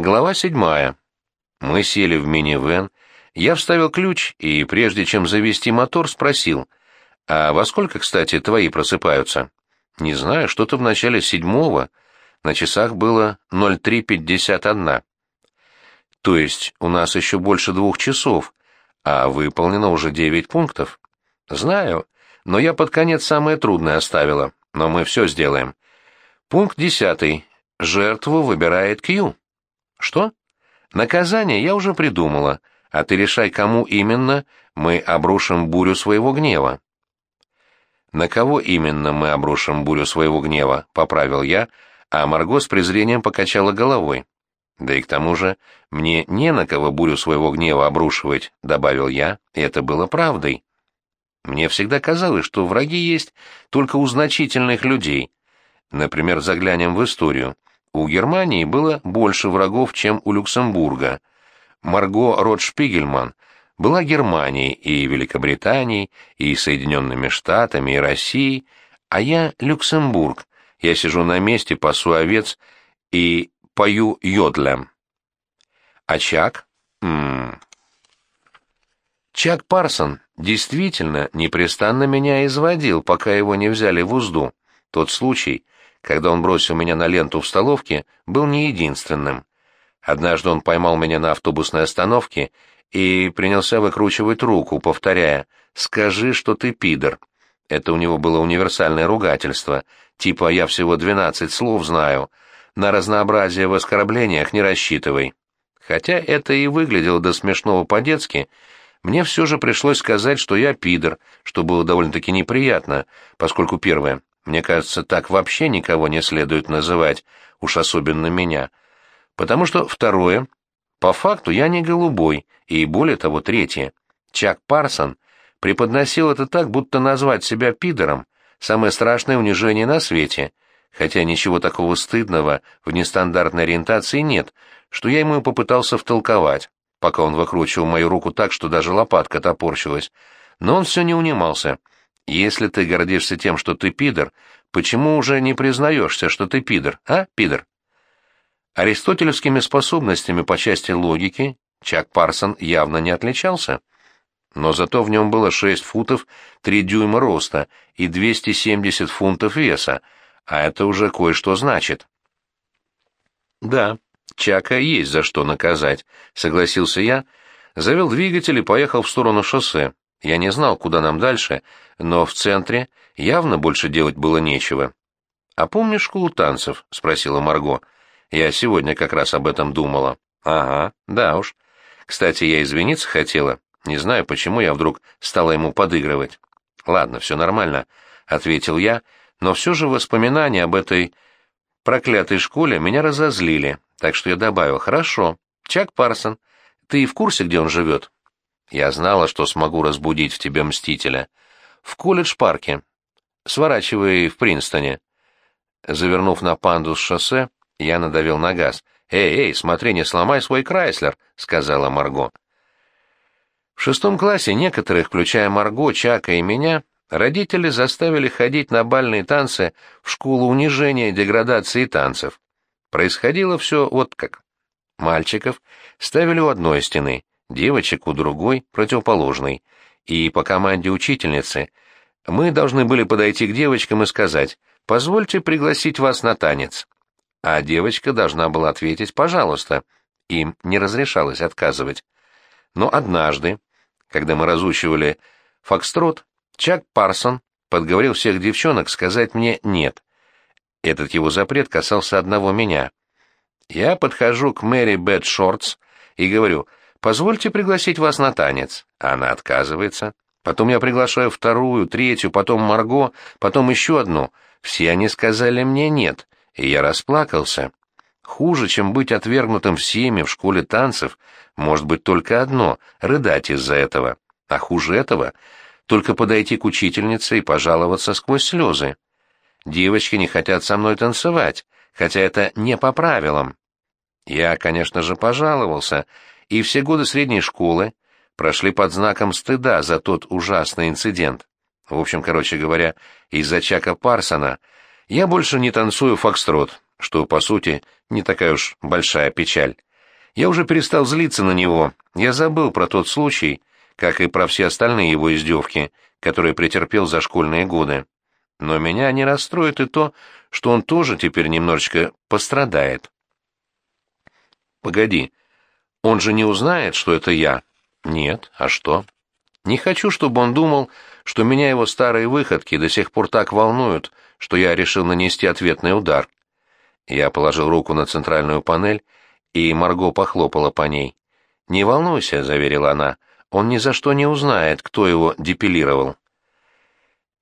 Глава седьмая. Мы сели в минивэн, я вставил ключ и, прежде чем завести мотор, спросил, «А во сколько, кстати, твои просыпаются?» «Не знаю, что-то в начале седьмого. На часах было 03.51. То есть у нас еще больше двух часов, а выполнено уже девять пунктов. Знаю, но я под конец самое трудное оставила, но мы все сделаем. Пункт десятый. Жертву выбирает Кью. Что? Наказание я уже придумала, а ты решай, кому именно мы обрушим бурю своего гнева. На кого именно мы обрушим бурю своего гнева, поправил я, а Марго с презрением покачала головой. Да и к тому же мне не на кого бурю своего гнева обрушивать, добавил я, и это было правдой. Мне всегда казалось, что враги есть только у значительных людей. Например, заглянем в историю. У Германии было больше врагов, чем у Люксембурга. Марго Ротшпигельман была Германией и Великобританией, и Соединенными Штатами, и Россией, а я Люксембург. Я сижу на месте, пасу овец и пою йодлем. А Чак? М -м. Чак Парсон действительно непрестанно меня изводил, пока его не взяли в узду. Тот случай, когда он бросил меня на ленту в столовке, был не единственным. Однажды он поймал меня на автобусной остановке и принялся выкручивать руку, повторяя «Скажи, что ты пидор». Это у него было универсальное ругательство, типа «я всего двенадцать слов знаю», на разнообразие в оскорблениях не рассчитывай. Хотя это и выглядело до смешного по-детски, мне все же пришлось сказать, что я пидор, что было довольно-таки неприятно, поскольку, первое, мне кажется, так вообще никого не следует называть, уж особенно меня. Потому что, второе, по факту я не голубой, и более того, третье, Чак Парсон преподносил это так, будто назвать себя пидором — самое страшное унижение на свете, хотя ничего такого стыдного в нестандартной ориентации нет, что я ему попытался втолковать пока он выкручивал мою руку так, что даже лопатка топорщилась. Но он все не унимался. «Если ты гордишься тем, что ты пидор, почему уже не признаешься, что ты пидор, а, пидор?» Аристотелевскими способностями по части логики Чак Парсон явно не отличался. Но зато в нем было 6 футов 3 дюйма роста и 270 фунтов веса, а это уже кое-что значит. Да, Чака есть за что наказать, согласился я, завел двигатель и поехал в сторону шоссе. Я не знал, куда нам дальше, но в центре явно больше делать было нечего. «А помнишь школу танцев?» — спросила Марго. «Я сегодня как раз об этом думала». «Ага, да уж. Кстати, я извиниться хотела. Не знаю, почему я вдруг стала ему подыгрывать». «Ладно, все нормально», — ответил я, но все же воспоминания об этой проклятой школе меня разозлили, так что я добавил, хорошо, Чак Парсон, ты в курсе, где он живет? Я знала, что смогу разбудить в тебе Мстителя. В колледж-парке. Сворачивай в Принстоне. Завернув на панду с шоссе, я надавил на газ. «Эй, эй, смотри, не сломай свой Крайслер», — сказала Марго. В шестом классе некоторых, включая Марго, Чака и меня, родители заставили ходить на бальные танцы в школу унижения деградации танцев. Происходило все вот как. Мальчиков ставили у одной стены, девочек у другой, противоположной, и по команде учительницы мы должны были подойти к девочкам и сказать «позвольте пригласить вас на танец». А девочка должна была ответить «пожалуйста». Им не разрешалось отказывать. Но однажды, когда мы разучивали фокстрот, Чак Парсон подговорил всех девчонок сказать мне «нет», этот его запрет касался одного меня. Я подхожу к Мэри Бет Шортс и говорю, «Позвольте пригласить вас на танец». Она отказывается. Потом я приглашаю вторую, третью, потом Марго, потом еще одну. Все они сказали мне «нет», и я расплакался. Хуже, чем быть отвергнутым всеми в школе танцев, может быть только одно — рыдать из-за этого. А хуже этого — только подойти к учительнице и пожаловаться сквозь слезы. Девочки не хотят со мной танцевать, хотя это не по правилам. Я, конечно же, пожаловался, и все годы средней школы прошли под знаком стыда за тот ужасный инцидент. В общем, короче говоря, из-за Чака Парсона я больше не танцую фокстрот, что, по сути, не такая уж большая печаль. Я уже перестал злиться на него, я забыл про тот случай, как и про все остальные его издевки, которые претерпел за школьные годы. Но меня не расстроит и то, что он тоже теперь немножечко пострадает. Погоди, он же не узнает, что это я? Нет, а что? Не хочу, чтобы он думал, что меня его старые выходки до сих пор так волнуют, что я решил нанести ответный удар. Я положил руку на центральную панель, и Марго похлопала по ней. «Не волнуйся», — заверила она, — «он ни за что не узнает, кто его депилировал».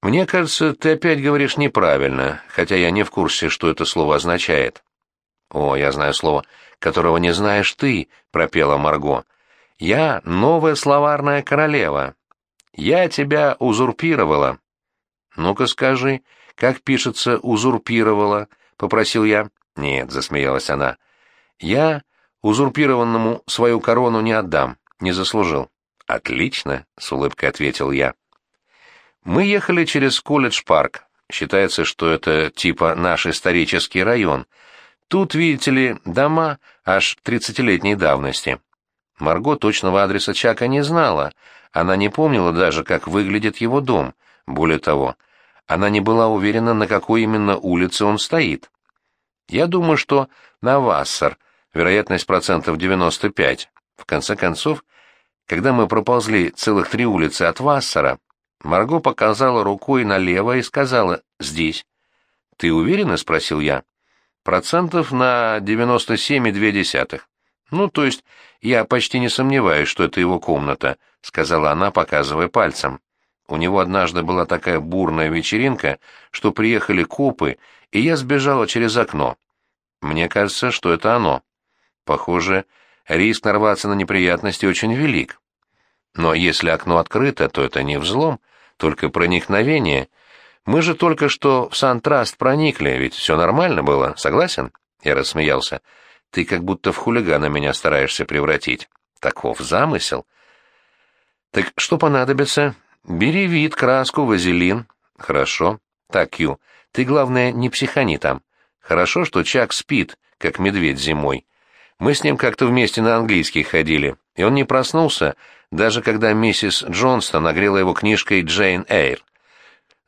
«Мне кажется, ты опять говоришь неправильно, хотя я не в курсе, что это слово означает». «О, я знаю слово, которого не знаешь ты», — пропела Марго. «Я новая словарная королева. Я тебя узурпировала». «Ну-ка скажи, как пишется «узурпировала»?» — попросил я. «Нет», — засмеялась она. «Я узурпированному свою корону не отдам, не заслужил». «Отлично», — с улыбкой ответил я. Мы ехали через колледж-парк. Считается, что это типа наш исторический район. Тут, видите ли, дома аж тридцатилетней давности. Марго точного адреса Чака не знала. Она не помнила даже, как выглядит его дом. Более того, она не была уверена, на какой именно улице он стоит. Я думаю, что на Вассер, вероятность процентов 95. В конце концов, когда мы проползли целых три улицы от Вассера, Марго показала рукой налево и сказала «здесь». «Ты уверена?» — спросил я. «Процентов на 97,2. Ну, то есть я почти не сомневаюсь, что это его комната», — сказала она, показывая пальцем. У него однажды была такая бурная вечеринка, что приехали копы, и я сбежала через окно. Мне кажется, что это оно. Похоже, риск нарваться на неприятности очень велик. Но если окно открыто, то это не взлом, только проникновение. Мы же только что в Сан-Траст проникли, ведь все нормально было, согласен? Я рассмеялся. Ты как будто в хулигана меня стараешься превратить. Таков замысел. Так что понадобится? Бери вид, краску, вазелин. Хорошо. Так, Кью, ты, главное, не психани там. Хорошо, что Чак спит, как медведь зимой. Мы с ним как-то вместе на английский ходили, и он не проснулся, даже когда миссис Джонстон нагрела его книжкой «Джейн Эйр».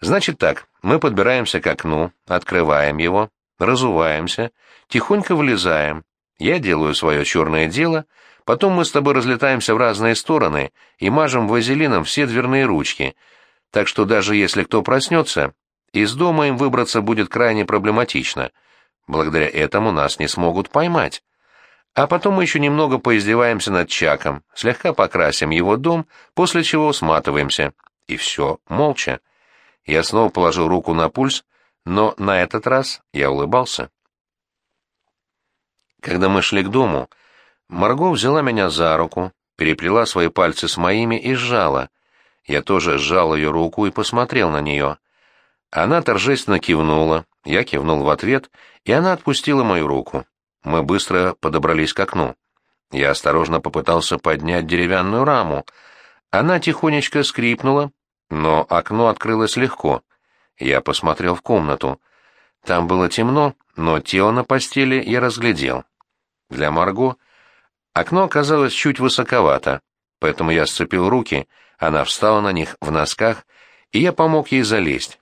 Значит так, мы подбираемся к окну, открываем его, разуваемся, тихонько влезаем. Я делаю свое черное дело, потом мы с тобой разлетаемся в разные стороны и мажем вазелином все дверные ручки, так что даже если кто проснется, из дома им выбраться будет крайне проблематично. Благодаря этому нас не смогут поймать. А потом мы еще немного поиздеваемся над Чаком, слегка покрасим его дом, после чего сматываемся. И все, молча. Я снова положил руку на пульс, но на этот раз я улыбался. Когда мы шли к дому, Марго взяла меня за руку, переплела свои пальцы с моими и сжала. Я тоже сжал ее руку и посмотрел на нее. Она торжественно кивнула, я кивнул в ответ, и она отпустила мою руку. Мы быстро подобрались к окну. Я осторожно попытался поднять деревянную раму. Она тихонечко скрипнула, но окно открылось легко. Я посмотрел в комнату. Там было темно, но тело на постели я разглядел. Для Марго окно оказалось чуть высоковато, поэтому я сцепил руки, она встала на них в носках, и я помог ей залезть.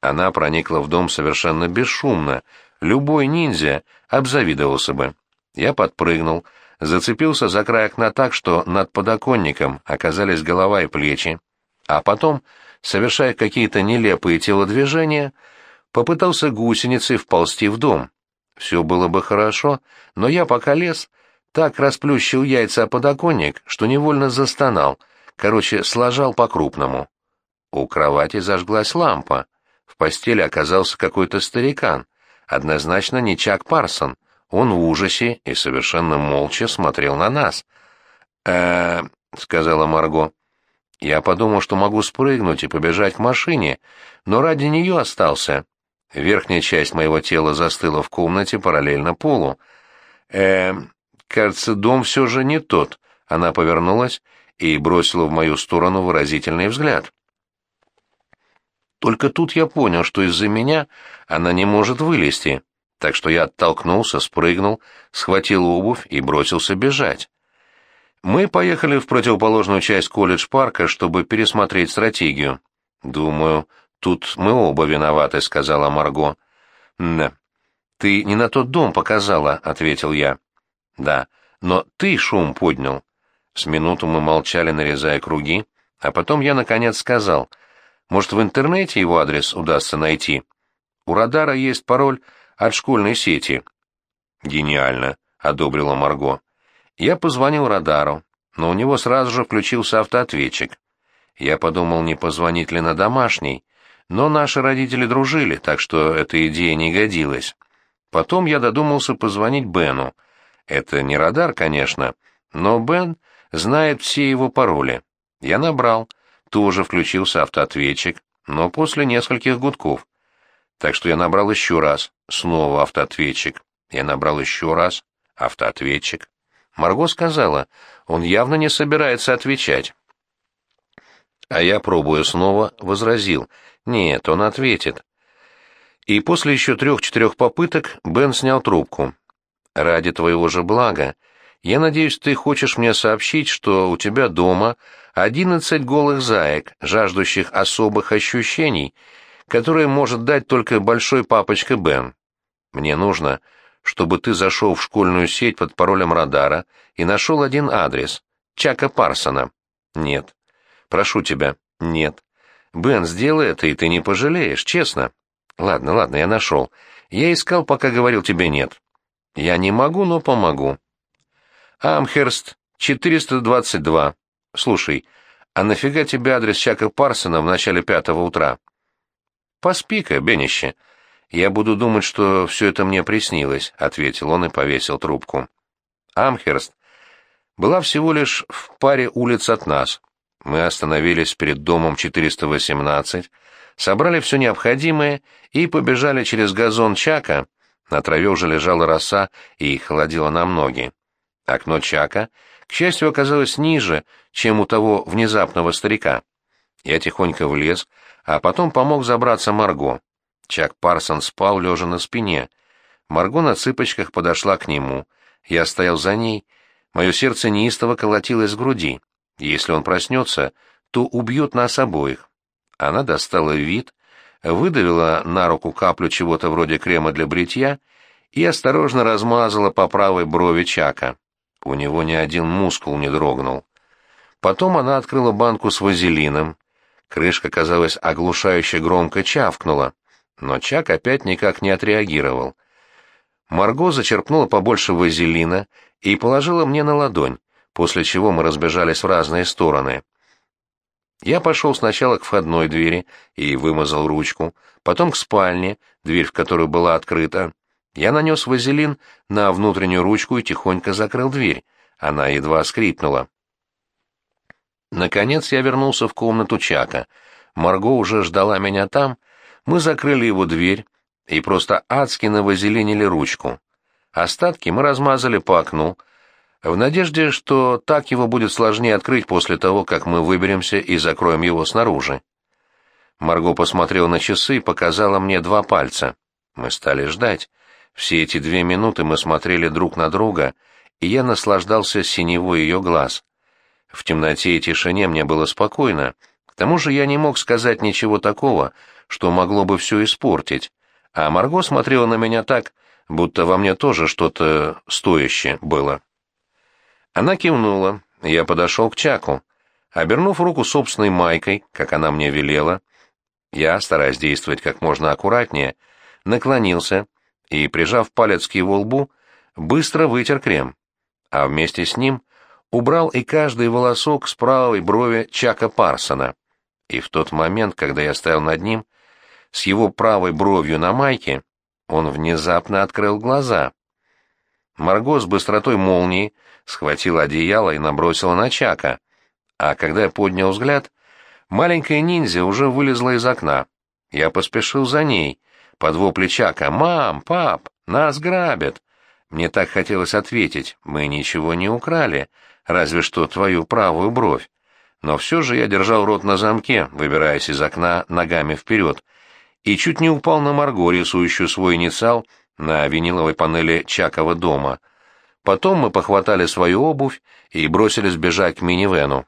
Она проникла в дом совершенно бесшумно, Любой ниндзя обзавидовался бы. Я подпрыгнул, зацепился за край окна так, что над подоконником оказались голова и плечи, а потом, совершая какие-то нелепые телодвижения, попытался гусеницей вползти в дом. Все было бы хорошо, но я пока лез, так расплющил яйца о подоконник, что невольно застонал, короче, сложал по-крупному. У кровати зажглась лампа. В постели оказался какой-то старикан. Однозначно не Чак Парсон. Он в ужасе и совершенно молча смотрел на нас. э сказала Марго. Я подумал, что могу спрыгнуть и побежать к машине, но ради нее остался. Верхняя часть моего тела застыла в комнате параллельно полу. э кажется, дом все же не тот. Она повернулась и бросила в мою сторону выразительный взгляд. Только тут я понял, что из-за меня она не может вылезти. так что я оттолкнулся, спрыгнул, схватил обувь и бросился бежать. Мы поехали в противоположную часть колледж-парка, чтобы пересмотреть стратегию. «Думаю, тут мы оба виноваты», — сказала Марго. «Да». «Ты не на тот дом показала», — ответил я. «Да, но ты шум поднял». С минуту мы молчали, нарезая круги, а потом я, наконец, сказал, «Может, в интернете его адрес удастся найти? У радара есть пароль от школьной сети». «Гениально», — одобрила Марго. Я позвонил радару, но у него сразу же включился автоответчик. Я подумал, не позвонить ли на домашний, но наши родители дружили, так что эта идея не годилась. Потом я додумался позвонить Бену. Это не радар, конечно, но Бен знает все его пароли. Я набрал, тоже включился автоответчик, но после нескольких гудков. Так что я набрал еще раз, снова автоответчик. Я набрал еще раз, автоответчик. Марго сказала, он явно не собирается отвечать. А я, пробуя снова, возразил, нет, он ответит. И после еще трех-четырех попыток Бен снял трубку. «Ради твоего же блага, я надеюсь, ты хочешь мне сообщить, что у тебя дома одиннадцать голых заек, жаждущих особых ощущений, которые может дать только большой папочка Бен. Мне нужно, чтобы ты зашел в школьную сеть под паролем радара и нашел один адрес — Чака Парсона. Нет. Прошу тебя, нет. Бен, сделай это, и ты не пожалеешь, честно. Ладно, ладно, я нашел. Я искал, пока говорил тебе нет. Я не могу, но помогу. Амхерст, 422. Слушай, а нафига тебе адрес Чака Парсона в начале пятого утра? Поспи-ка, Бенище. «Я буду думать, что все это мне приснилось», — ответил он и повесил трубку. Амхерст была всего лишь в паре улиц от нас. Мы остановились перед домом 418, собрали все необходимое и побежали через газон Чака. На траве уже лежала роса и холодила нам ноги. Окно Чака, к счастью, оказалось ниже, чем у того внезапного старика. Я тихонько влез, а потом помог забраться Марго. Чак Парсон спал, лежа на спине. Марго на цыпочках подошла к нему. Я стоял за ней. Мое сердце неистово колотилось в груди. Если он проснется, то убьет нас обоих. Она достала вид, выдавила на руку каплю чего-то вроде крема для бритья и осторожно размазала по правой брови Чака. У него ни один мускул не дрогнул. Потом она открыла банку с вазелином. Крышка, казалось, оглушающе громко чавкнула но Чак опять никак не отреагировал. Марго зачерпнула побольше вазелина и положила мне на ладонь, после чего мы разбежались в разные стороны. Я пошел сначала к входной двери и вымазал ручку, потом к спальне, дверь в которую была открыта. Я нанес вазелин на внутреннюю ручку и тихонько закрыл дверь. Она едва скрипнула. Наконец я вернулся в комнату Чака. Марго уже ждала меня там, мы закрыли его дверь и просто адски навазеленили ручку. Остатки мы размазали по окну, в надежде, что так его будет сложнее открыть после того, как мы выберемся и закроем его снаружи. Марго посмотрела на часы и показала мне два пальца. Мы стали ждать. Все эти две минуты мы смотрели друг на друга, и я наслаждался синевой ее глаз. В темноте и тишине мне было спокойно. К тому же я не мог сказать ничего такого, что могло бы все испортить, а Марго смотрела на меня так, будто во мне тоже что-то стоящее было. Она кивнула, я подошел к Чаку. Обернув руку собственной майкой, как она мне велела, я, стараясь действовать как можно аккуратнее, наклонился и, прижав палец к его лбу, быстро вытер крем, а вместе с ним убрал и каждый волосок с правой брови Чака Парсона. И в тот момент, когда я стоял над ним, с его правой бровью на майке, он внезапно открыл глаза. Марго с быстротой молнии схватила одеяло и набросила на Чака, а когда я поднял взгляд, маленькая ниндзя уже вылезла из окна. Я поспешил за ней, под вопли Чака «Мам! Пап! Нас грабят!» Мне так хотелось ответить, мы ничего не украли, разве что твою правую бровь. Но все же я держал рот на замке, выбираясь из окна ногами вперед, и чуть не упал на Марго, рисующую свой инициал на виниловой панели Чакова дома. Потом мы похватали свою обувь и бросились бежать к минивену.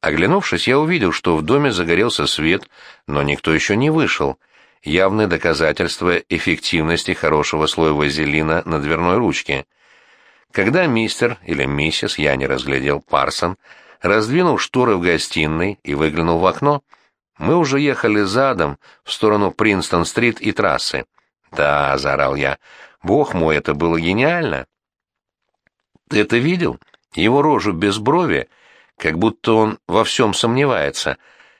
Оглянувшись, я увидел, что в доме загорелся свет, но никто еще не вышел. Явное доказательство эффективности хорошего слоя вазелина на дверной ручке. Когда мистер или миссис, я не разглядел, Парсон, раздвинул шторы в гостиной и выглянул в окно, мы уже ехали задом в сторону Принстон-стрит и трассы. «Да», — заорал я, — «бог мой, это было гениально!» «Ты это видел? Его рожу без брови, как будто он во всем сомневается.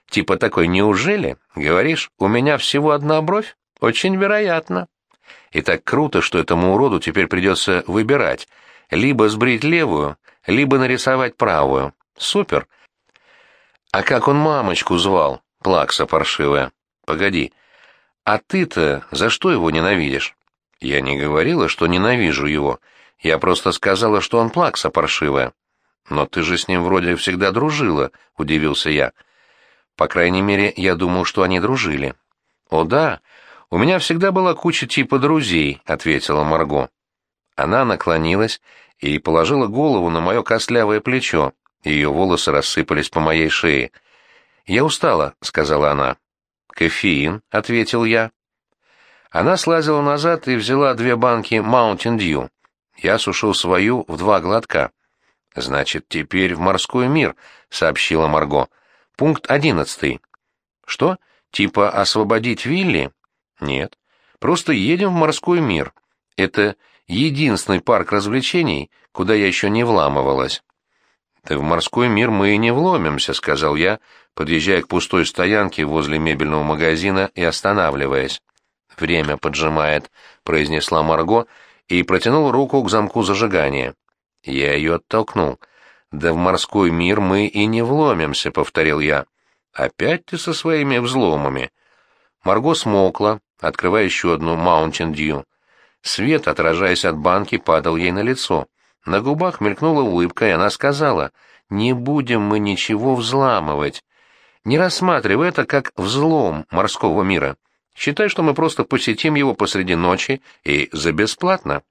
Типа такой, неужели? Говоришь, у меня всего одна бровь? Очень вероятно». И так круто, что этому уроду теперь придется выбирать, либо сбрить левую, либо нарисовать правую. Супер. А как он мамочку звал? Плакса паршивая. Погоди. А ты-то за что его ненавидишь? Я не говорила, что ненавижу его. Я просто сказала, что он плакса паршивая. Но ты же с ним вроде всегда дружила, удивился я. По крайней мере, я думал, что они дружили. О да, у меня всегда была куча типа друзей, ответила Марго. Она наклонилась и положила голову на мое костлявое плечо. Ее волосы рассыпались по моей шее. «Я устала», — сказала она. «Кофеин», — ответил я. Она слазила назад и взяла две банки Mountain Dew. Я сушил свою в два глотка. «Значит, теперь в морской мир», — сообщила Марго. «Пункт одиннадцатый». «Что? Типа освободить Вилли?» «Нет. Просто едем в морской мир. Это единственный парк развлечений, куда я еще не вламывалась». «Да в морской мир мы и не вломимся», — сказал я, подъезжая к пустой стоянке возле мебельного магазина и останавливаясь. «Время поджимает», — произнесла Марго и протянула руку к замку зажигания. Я ее оттолкнул. «Да в морской мир мы и не вломимся», — повторил я. «Опять ты со своими взломами». Марго смолкла, открывая еще одну Mountain Dew. Свет, отражаясь от банки, падал ей на лицо. На губах мелькнула улыбка, и она сказала, «Не будем мы ничего взламывать. Не рассматривай это как взлом морского мира. Считай, что мы просто посетим его посреди ночи и за бесплатно».